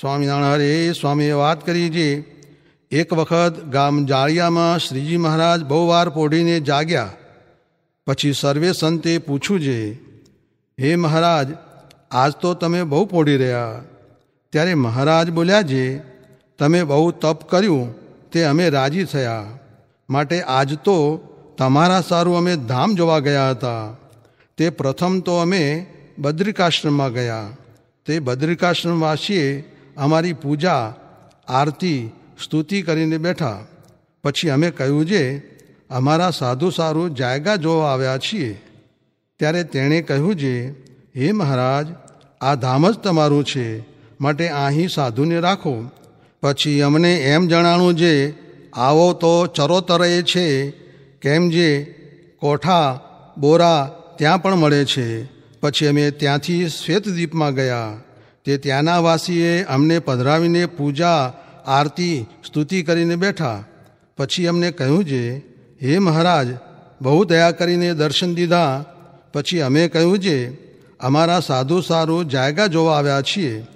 સ્વામિનારાયણ હરે, સ્વામીએ વાત કરી જે, એક વખત ગામ જાળિયામાં શ્રીજી મહારાજ બહુ વાર પોઢીને જાગ્યા. પછી સર્વે સંતે પૂછ્યું છે હે મહારાજ, આજ તો તમે બહુ પોઢી રહ્યા. ત્યારે મહારાજ બોલ્યા છે તમે બહુ તપ કર્યું, તે અમે રાજી થયા. માટે આજ તો તમારા સારું અમે ધામ જોવા ગયા હતા. તે પ્રથમ તો અમે બદ્રિકાશ્રમમાં ગયા. તે બદ્રિકાશ્રમવાસીએ અમારી પૂજા, આરતી, સ્તુતિ કરીને બેઠા. પછી અમે કહ્યું જે, અમારા સાધુ સારું જાયગા જોવા આવ્યા છીએ. ત્યારે તેણે કહ્યું છે હે મહારાજ, આ ધામ જ તમારું છે, માટે અહીં સાધુને રાખો. પછી અમને એમ જણાણું જે, આવો તો ચરોતરે છે, કેમ જે, કોઠા, બોરા ત્યાં પણ મળે છે. પછી અમે ત્યાંથી શ્વેતદ્વીપમાં ગયા. તે ત્યાંના વાસીએ અમને પધરાવીને પૂજા, આરતી, સ્તુતિ કરીને બેઠા. પછી અમને કહ્યું છે હે મહારાજ, બહુ દયા કરીને દર્શન દીધા. પછી અમે કહ્યું છે અમારા સાધુ સારું જાયગા જોવા આવ્યા છીએ.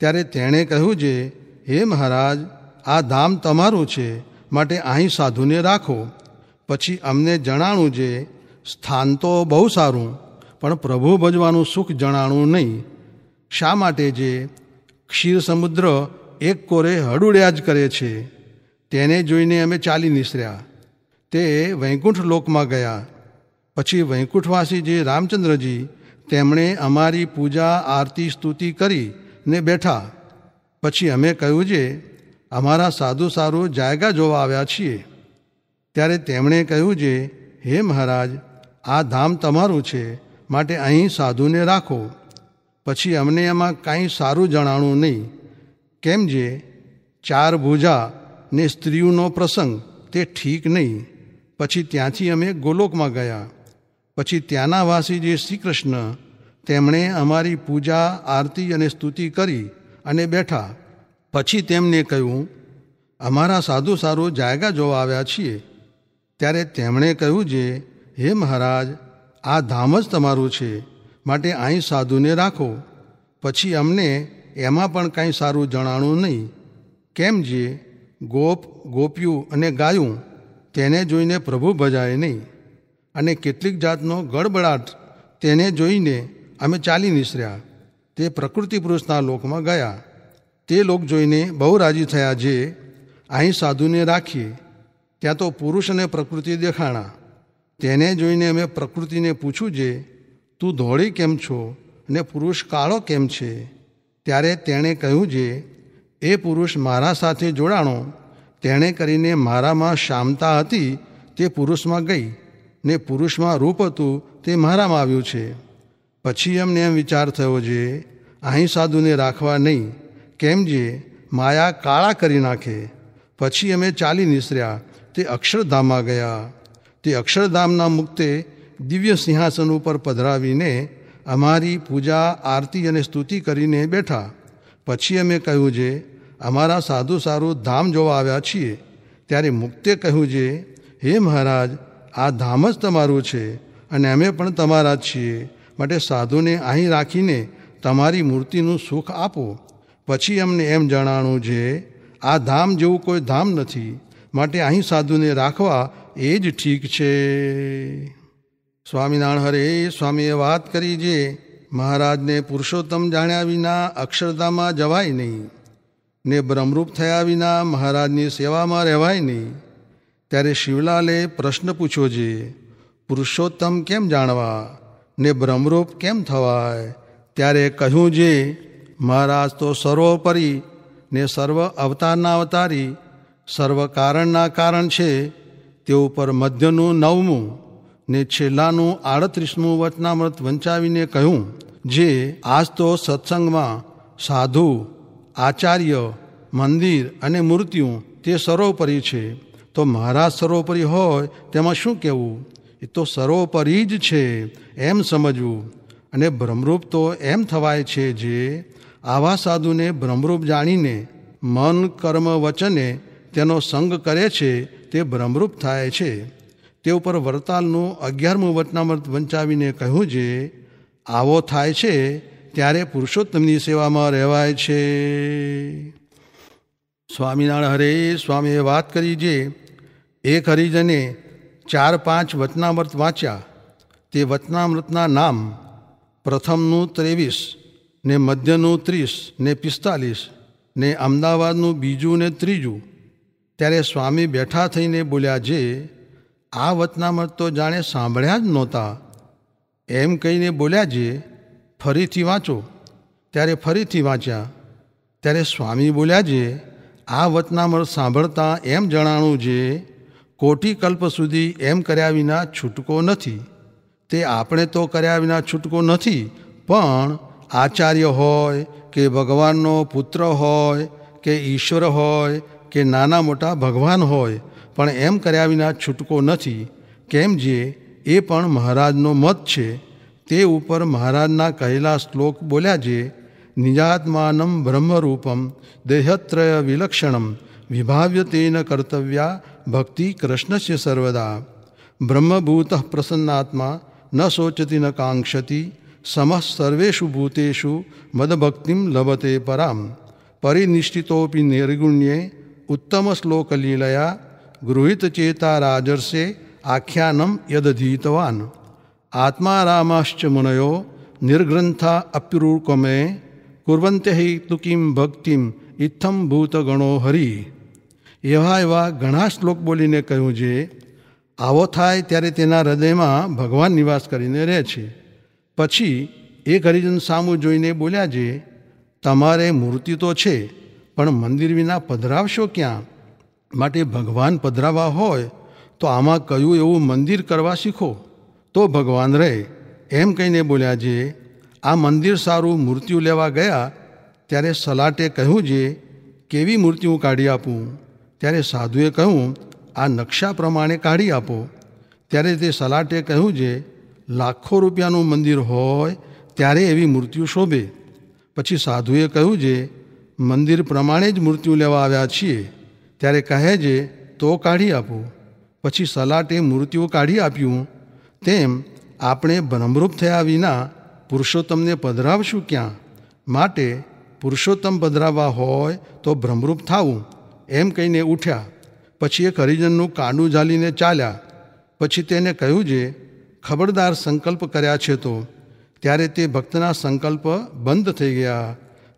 ત્યારે તેણે કહ્યું છે હે મહારાજ, આ ધામ તમારું છે, માટે અહીં સાધુને રાખો. પછી અમને જણાણું છે સ્થાન તો બહુ સારું, પણ પ્રભુ ભજવાનું સુખ જણાણું નહીં. શા માટે જે ક્ષીર સમુદ્ર એક કોરે હડુડ્યા જ કરે છે, તેને જોઈને અમે ચાલી નીસર્યા. તે વૈકુંઠ લોકમાં ગયા. પછી વૈકુંઠવાસી જે રામચંદ્રજી તેમણે અમારી પૂજા, આરતી, સ્તુતિ કરી ને બેઠા. પછી અમે કહ્યું જે, અમારા સાધુ સારું જાયગા જોવા આવ્યા છીએ. ત્યારે તેમણે કહ્યું છે હે મહારાજ, આ ધામ તમારું છે, માટે અહીં સાધુને રાખો. પછી અમને એમાં કાંઈ સારું જણાણું નહીં. કેમ જે ચાર ભૂજા ને સ્ત્રીઓનો પ્રસંગ તે ઠીક નહીં. પછી ત્યાંથી અમે ગોલોકમાં ગયા. પછી ત્યાંના વાસી જે શ્રી કૃષ્ણ તેમણે અમારી પૂજા, આરતી અને સ્તુતિ કરી અને બેઠા. પછી તેમને કહ્યું, અમારા સાધુ સારું જાયગા જોવા આવ્યા છીએ. ત્યારે તેમણે કહ્યું જે, હે મહારાજ, આ ધામ જ તમારું છે. માટે અહીં સાધુને રાખો. પછી અમને એમાં પણ કાંઈ સારું જણાણું નહીં. કેમ જે ગોપ ગોપિયું અને ગાયું તેને જોઈને પ્રભુ ભજાય નહીં. અને કેટલીક જાતનો ગડબડાટ તેને જોઈને અમે ચાલી નીસર્યા. તે પ્રકૃતિ પુરુષના લોકમાં ગયા. તે લોક જોઈને બહુ રાજી થયા જે અહીં સાધુને રાખીએ. ત્યાં તો પુરુષ અને પ્રકૃતિ દેખાણા. તેને જોઈને અમે પ્રકૃતિને પૂછ્યું જે તું ધોળી કેમ છો ને પુરુષ કાળો કેમ છે? ત્યારે તેણે કહ્યું છે એ પુરુષ મારા સાથે જોડાણો. તેણે કરીને મારામાં શામતા હતી, તે પુરુષમાં ગઈ, ને પુરુષમાં રૂપ હતું, તે મારામાં આવ્યું છે. પછી અમને એમ વિચાર થયો છે અહીં સાધુને રાખવા નહીં, કેમ જે, માયા કાળા કરી નાખે. પછી અમે ચાલી નીસર્યા, તે અક્ષરધામમાં ગયા. તે અક્ષરધામના મુક્તે દિવ્ય સિંહાસન ઉપર પધરાવીને અમારી પૂજા, આરતી અને સ્તુતિ કરીને બેઠા. પછી અમે કહ્યું છે અમારા સાધુ સારું ધામ જોવા આવ્યા છીએ. ત્યારે મુક્તે કહ્યું છે હે મહારાજ, આ ધામ જ તમારું છે અને અમે પણ તમારા છીએ. માટે સાધુને અહીં રાખીને તમારી મૂર્તિનું સુખ આપો. પછી અમને એમ જણાણું છે આ ધામ જેવું કોઈ ધામ નથી. માટે અહીં સાધુને રાખવા એ જ ઠીક છે. સ્વામિનારાયણ હરે, સ્વામીએ વાત કરી જે મહારાજને પુરુષોત્તમ જાણ્યા વિના અક્ષરધામમાં જવાય નહીં, ને બ્રહ્મરૂપ થયા વિના મહારાજની સેવામાં રહેવાય નહીં. ત્યારે શિવલાલે પ્રશ્ન પૂછ્યો છે પુરુષોત્તમ કેમ જાણવા, ને બ્રહ્મરૂપ કેમ થવાય? ત્યારે કહ્યું જે, મહારાજ તો સર્વોપરી ને સર્વ અવતારના અવતારી, સર્વ કારણના કારણ છે, તે ઉપર મધ્યનું નવમું ને છેલ્લાનું આડત્રીસમું વચનામૃત વંચાવીને કહ્યું, જે આજ તો સત્સંગમાં સાધુ, આચાર્ય, મંદિર અને મૂર્તિઓ તે સર્વોપરી છે. તો મહારાજ સર્વોપરી હોય તેમાં શું કહેવું? એ તો સર્વોપરી જ છે, એમ સમજવું. અને ભ્રમરૂપ તો એમ થવાય છે જે આવા સાધુને ભ્રમરૂપ જાણીને મન, કર્મ, વચને તેનો સંગ કરે છે, તે ભ્રમરૂપ થાય છે. તે ઉપર વરતાલનું અગિયારમું વચનામૃત વંચાવીને કહ્યું છે આવો થાય છે, ત્યારે પુરુષોત્તમની સેવામાં રહેવાય છે. સ્વામિનારાયણ હરે સ્વામીએ વાત કરી જે, એક હરિજને ચાર પાંચ વચનામૃત વાંચ્યા. તે વચનામૃતના નામ પ્રથમનું ત્રેવીસ, ને મધ્યનું ત્રીસ, ને પિસ્તાલીસ, ને અમદાવાદનું બીજું ને ત્રીજું. ત્યારે સ્વામી બેઠા થઈને બોલ્યા જે આ વતનામત તો જાણે સાંભળ્યા જ નહોતા. એમ કહીને બોલ્યા જે, ફરીથી વાંચો. ત્યારે ફરીથી વાંચ્યા. ત્યારે સ્વામી બોલ્યા જે, આ વતનામર સાંભળતા એમ જણાણું જે, કોટી કલ્પ સુધી એમ કર્યા વિના છૂટકો નથી. તે આપણે તો કર્યા વિના છૂટકો નથી, પણ આચાર્ય હોય કે ભગવાનનો પુત્ર હોય કે ઈશ્વર હોય કે નાના મોટા ભગવાન હોય, પણ એમ કર્યા વિના છૂટકો નથી, કેમ જે એ પણ મહારાજનો મત છે. તે ઉપર મહારાજના કહેલા શ્લોક બોલ્યા જે, નિજાત્માનમ બ્રહ્મરૂપમ દેહત્રય વિલક્ષણમ વિભાવ્ય તેન કર્તવ્યા ભક્તિ કૃષ્ણસ્ય સર્વદા. બ્રહ્મભૂત પ્રસન્નાત્મા ન શોચતી ન કાંક્ષતી સમઃ સર્વેષુ ભૂતેષુ મદભક્તિમ લભતે પરામ. પરિનિષ્ઠિતોપી નિર્ગુણ્યે ઉત્તમ ગૃહિત ચેતા રાજર્ષે આખ્યાનમ યદધીતવાન આત્મારામાશ્ચ મુનયો નિર્ગ્રંથા અપ્યુરુકમે કુર્વંતે હિ તુકીમ ભક્તિમ ઇથમ ભૂતગણો હરિ એવા એવા ઘણા શ્લોક બોલીને કહ્યું જે આવો થાય ત્યારે તેના હૃદયમાં ભગવાન નિવાસ કરીને રહે છે પછી એક હરિજન સામું જોઈને બોલ્યા જે તમારે મૂર્તિ તો છે પણ મંદિર વિના પધરાવશો ક્યાં? માટે ભગવાન પધરાવા હોય, તો આમાં કયું એવું મંદિર કરવા શીખો? તો ભગવાન રહે. એમ કહીને બોલ્યા જે, આ મંદિર સારું મૂર્તિઓ લેવા ગયા, ત્યારે સલાટે કહ્યું છે કેવી મૂર્તિ હું કાઢી આપું? ત્યારે સાધુએ કહ્યું, આ નકશા પ્રમાણે કાઢી આપો. ત્યારે તે સલાટે કહ્યું છે લાખો રૂપિયાનું મંદિર હોય, ત્યારે એવી મૂર્તિઓ શોભે. પછી સાધુએ કહ્યું છે મંદિર પ્રમાણે જ મૂર્તિઓ લેવા આવ્યા છીએ. ત્યારે કહે છે, તો કાઢી આપો. પછી સલાટે મૂર્તિઓ કાઢી આપ્યું. તેમ આપણે ભ્રમરૂપ થયા વિના પુરુષોત્તમને પધરાવશું ક્યાં? માટે પુરુષોત્તમ પધરાવવા હોય તો ભ્રમરૂપ થાવું. એમ કહીને ઉઠ્યા. પછી એક હરિજનનું કાંડું ઝાલીને ચાલ્યા. પછી તેને કહ્યું જે, ખબરદાર સંકલ્પ કર્યા છે તો. ત્યારે તે ભક્તના સંકલ્પ બંધ થઈ ગયા.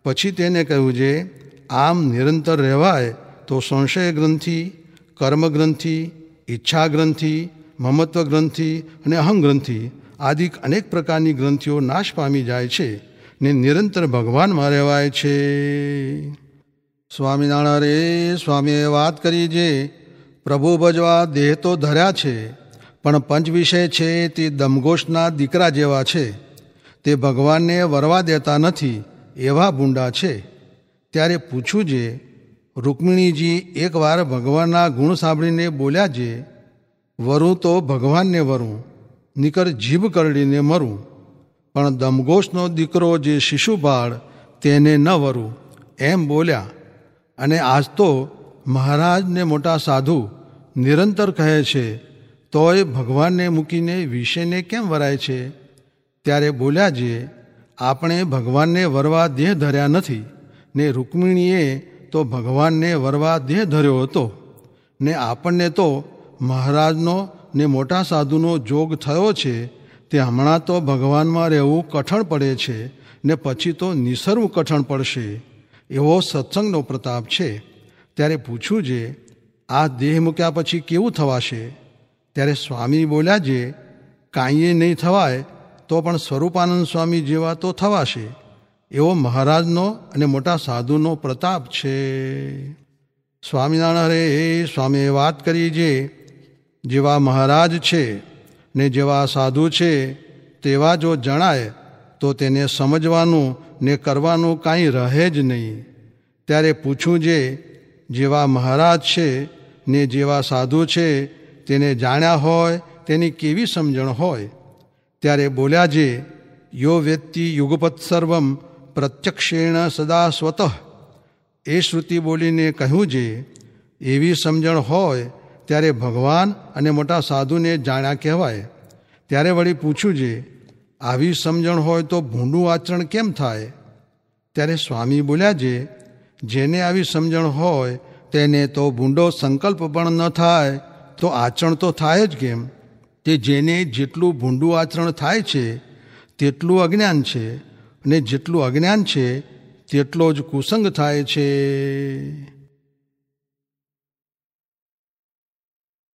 પછી તેને કહ્યું છે આમ નિરંતર રહેવાય તો સંશય ગ્રંથિ, કર્મ ગ્રંથિ, ઈચ્છા ગ્રંથિ, મમત્વ ગ્રંથિ અને અહમ આદિ અનેક પ્રકારની ગ્રંથિઓ નાશ પામી જાય છે ને નિરંતર ભગવાનમાં રહેવાય છે. સ્વામિનારાયણ રે સ્વામીએ વાત કરી જે, પ્રભુ ભજવા દેહ તો ધર્યા છે, પણ પંચ વિષય છે તે દમઘોષના દીકરા જેવા છે. તે ભગવાનને વરવા દેતા નથી. એવા ભૂંડા છે, ત્યારે પૂછું જે, રૂકમિણીજી એકવાર ભગવાનના ગુણ સાંભળીને બોલ્યા જે, વરું તો ભગવાનને વરું, નિકર જીભ કરડીને મરું, પણ દમઘોષનો દીકરો જે શિશુપાળ તેને ન વરું. એમ બોલ્યા. અને આજ તો મહારાજને મોટા સાધુ નિરંતર કહે છે, તોય ભગવાનને મૂકીને વિષયને કેમ વરાય છે? ત્યારે બોલ્યા જે આપણે ભગવાનને વરવા દેહ ધર્યા નથી, ને રૂકમિણીએ તો ભગવાનને વરવા દેહ ધર્યો હતો, ને આપણને તો મહારાજનો ને મોટા સાધુનો જોગ થયો છે, તે હમણાં તો ભગવાનમાં રહેવું કઠણ પડે છે, ને પછી તો નિસરવું કઠણ પડશે, એવો સત્સંગનો પ્રતાપ છે. ત્યારે પૂછ્યું જે, આ દેહ મૂક્યા પછી કેવું થવાશે? ત્યારે સ્વામી બોલ્યા જે કાંઈએ નહીં થવાય તો પણ સ્વરૂપાનંદ સ્વામી જેવા તો થવાશે. એવો મહારાજનો અને મોટા સાધુનો પ્રતાપ છે. સ્વામિનારાયણ હરે સ્વામીએ વાત કરી જે. જેવા મહારાજ છે ને જેવા સાધુ છે, તેવા જો જણાય, તો તેને સમજવાનું ને કરવાનું કાંઈ રહે જ નહીં. ત્યારે પૂછું જે, જેવા મહારાજ છે ને જેવા સાધુ છે, તેને જાણ્યા હોય, તેની કેવી સમજણ હોય? ત્યારે બોલ્યા જે, યો વ્યક્તિ યુગપત સર્વમ પ્રત્યક્ષેણ સદા સ્વતઃ. એ શ્રુતિ બોલીને કહ્યું જે, એવી સમજણ હોય ત્યારે ભગવાન અને મોટા સાધુને જાણ્યા કહેવાય. ત્યારે વળી પૂછ્યું જે, આવી સમજણ હોય તો ભૂંડું આચરણ કેમ થાય? ત્યારે સ્વામી બોલ્યા જે, જેને આવી સમજણ હોય તેને તો ભૂંડો સંકલ્પ પણ ન થાય, તો આચરણ તો થાય જ કેમ? તે જેને જેટલું ભૂંડું આચરણ થાય છે, તેટલું અજ્ઞાન છે, અને જેટલું અજ્ઞાન છે, તેટલો જ કુસંગ થાય છે.